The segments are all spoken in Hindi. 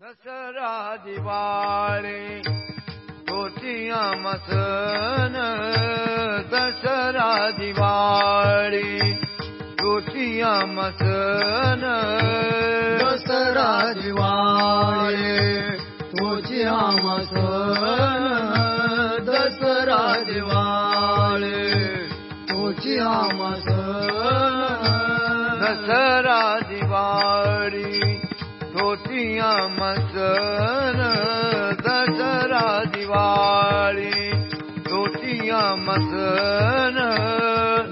दसरा दिवाळी तोचिया मसन। दसरा दिवाळी तोचिया मसन। दसरा दिवाळी तोची आमसन दसरा दिवाळी तोची आमसन दसरा तोचिया मसन दसरा दिवाळी तोचिया मसन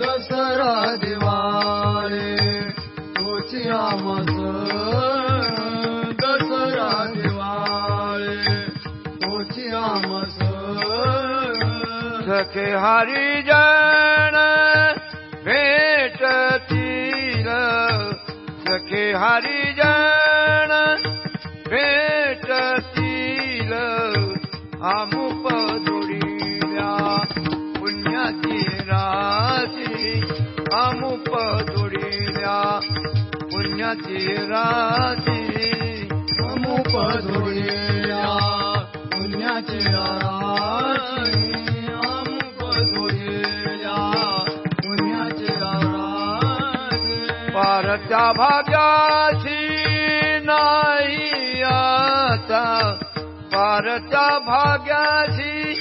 दसरा दिवाळी तोची आमसन दसरा दिवाळी तोची आमसन सखे हरिजन भेटतील सखे हरिजन अमुप जोडील्या पुण्याची राशी। अमुप जोडील्या पुण्याची राशी। अमुप धुळ्या पुण्याची आराची अमुप धुळ्या पुण्याची आराची पारच्या भाग्याची पारच्या भाग्याची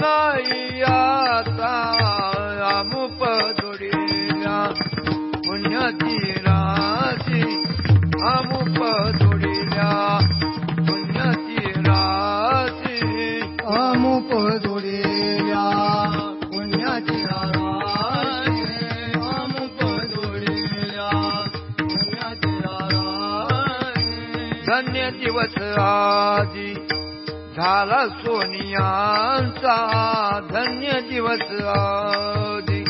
नाही आता अमुप पुण्याची राशी अमुप जोडील्या पुण्याची राशी अमुप धुळ्या पुण्याची धन्य दिवस आजी। झाला सोनियांचा धन्य दिवस आजी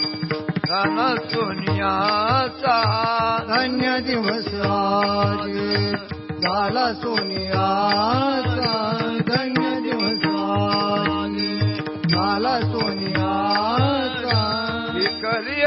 झाला सोनियाचा धन्य दिवस आज झाला सोनियाचा धन्य दिवस आज झाला सोनियाचा विकलिय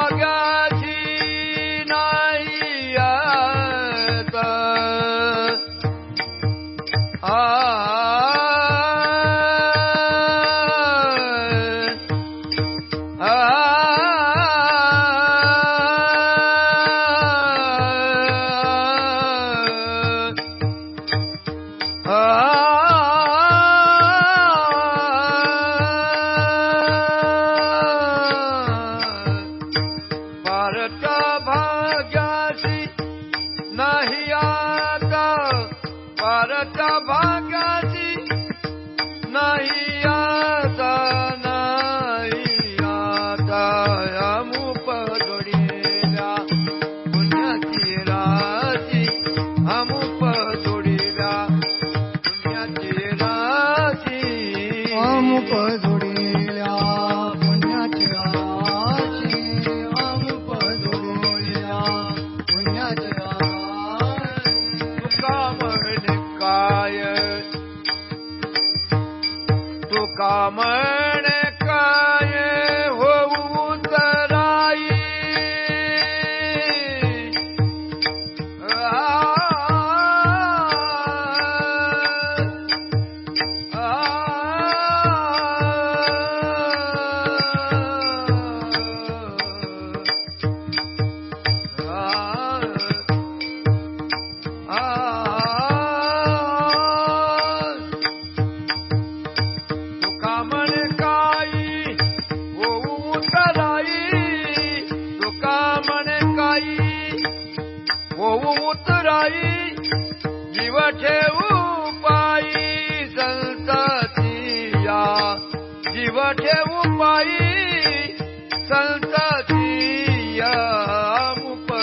पर ठेवू पायी चलताची या अमुप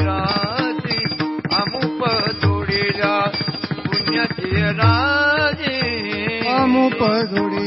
राज़ी अमुप जोडीला। जोडी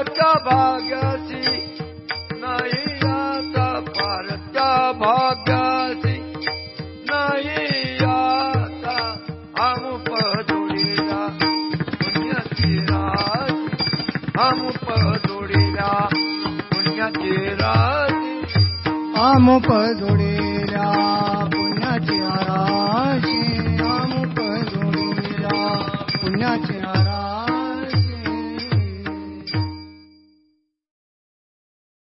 फारच्या भाग्यासी नाही आता फारच्या भाग्यासी नाही आता हम पदोडीला पुण्याची राशी हम पदोडीला पुण्याची राशी आम पदोडीला पुण्याची आरा